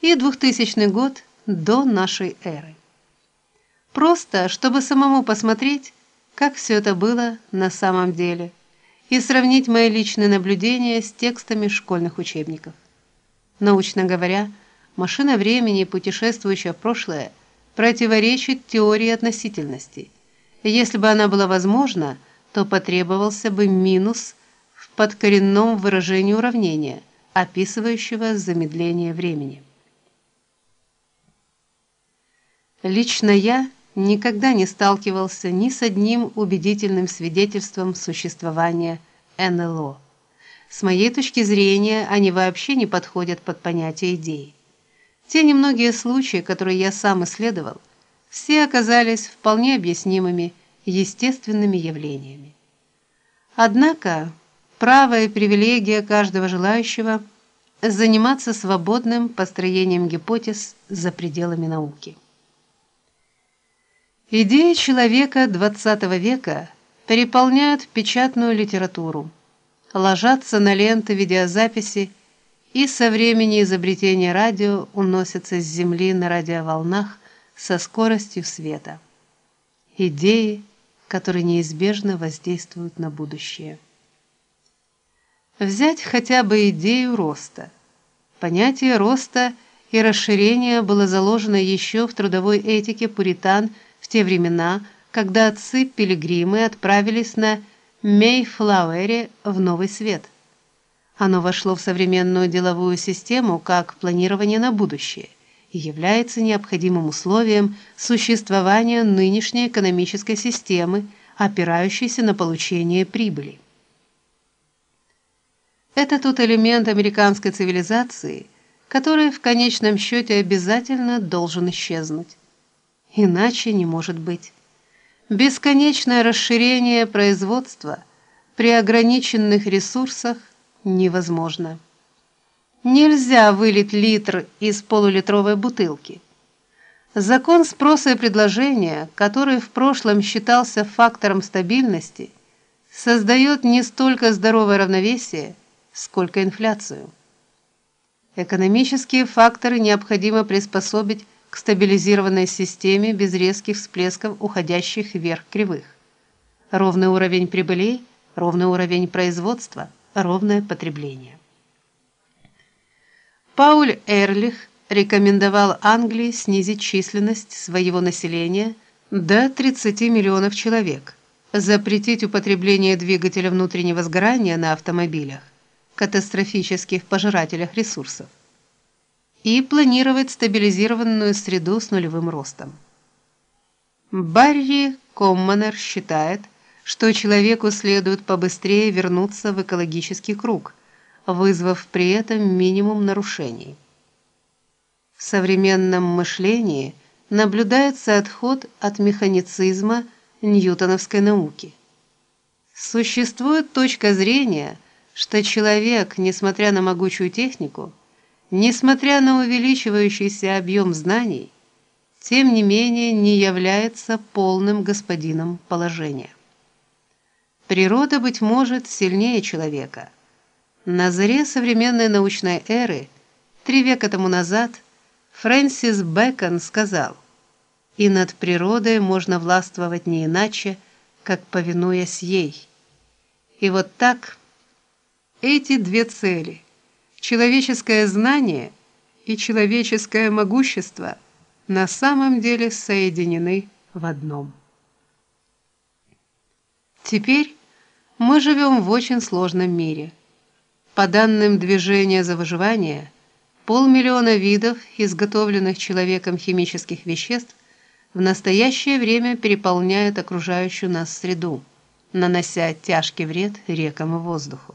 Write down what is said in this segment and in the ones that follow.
и 2000 год до нашей эры. Просто, чтобы самому посмотреть, как все это было на самом деле, и сравнить мои личные наблюдения с текстами школьных учебников. Научно говоря, машина времени, путешествующая в прошлое, противоречит теории относительности. Если бы она была возможна, то потребовался бы минус в подкоренном выражении уравнения, описывающего замедление времени. Лично я никогда не сталкивался ни с одним убедительным свидетельством существования НЛО. С моей точки зрения, они вообще не подходят под понятие идеи. Те немногие случаи, которые я сам исследовал, все оказались вполне объяснимыми естественными явлениями. Однако, право и привилегия каждого желающего заниматься свободным построением гипотез за пределами науки. Идеи человека XX века переполняют печатную литературу, ложатся на ленты видеозаписи и со времени изобретения радио уносятся с земли на радиоволнах со скоростью света. Идеи, которые неизбежно воздействуют на будущее. Взять хотя бы идею роста. Понятие роста и расширения было заложено еще в трудовой этике пуритан – в те времена, когда отцы-пилигримы отправились на Мейфлауэре в Новый Свет. Оно вошло в современную деловую систему как планирование на будущее и является необходимым условием существования нынешней экономической системы, опирающейся на получение прибыли. Это тот элемент американской цивилизации, который в конечном счете обязательно должен исчезнуть. Иначе не может быть. Бесконечное расширение производства при ограниченных ресурсах невозможно. Нельзя вылить литр из полулитровой бутылки. Закон спроса и предложения, который в прошлом считался фактором стабильности, создает не столько здоровое равновесие, сколько инфляцию. Экономические факторы необходимо приспособить к стабилизированной системе без резких всплесков уходящих вверх кривых. Ровный уровень прибылей, ровный уровень производства, ровное потребление. Пауль Эрлих рекомендовал Англии снизить численность своего населения до 30 миллионов человек, запретить употребление двигателя внутреннего сгорания на автомобилях, катастрофических пожирателях ресурсов и планировать стабилизированную среду с нулевым ростом. Барри Комманер считает, что человеку следует побыстрее вернуться в экологический круг, вызвав при этом минимум нарушений. В современном мышлении наблюдается отход от механицизма ньютоновской науки. Существует точка зрения, что человек, несмотря на могучую технику, несмотря на увеличивающийся объем знаний, тем не менее не является полным господином положения. Природа быть может сильнее человека. На заре современной научной эры, три века тому назад, Фрэнсис Бэкон сказал: "И над природой можно властвовать не иначе, как повинуясь ей". И вот так эти две цели человеческое знание и человеческое могущество на самом деле соединены в одном. Теперь мы живем в очень сложном мире. По данным движения за выживание, полмиллиона видов изготовленных человеком химических веществ в настоящее время переполняют окружающую нас среду, нанося тяжкий вред рекам и воздуху.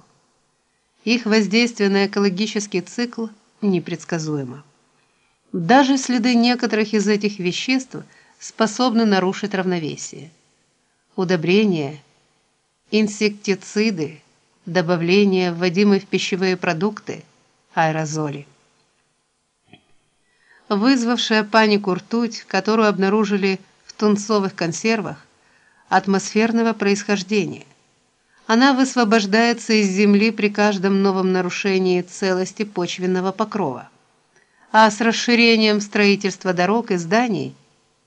Их воздействие на экологический цикл непредсказуемо. Даже следы некоторых из этих веществ способны нарушить равновесие. Удобрения, инсектициды, добавления, вводимые в пищевые продукты, аэрозоли. Вызвавшая панику ртуть, которую обнаружили в тунцовых консервах, атмосферного происхождения – она высвобождается из земли при каждом новом нарушении целости почвенного покрова. а с расширением строительства дорог и зданий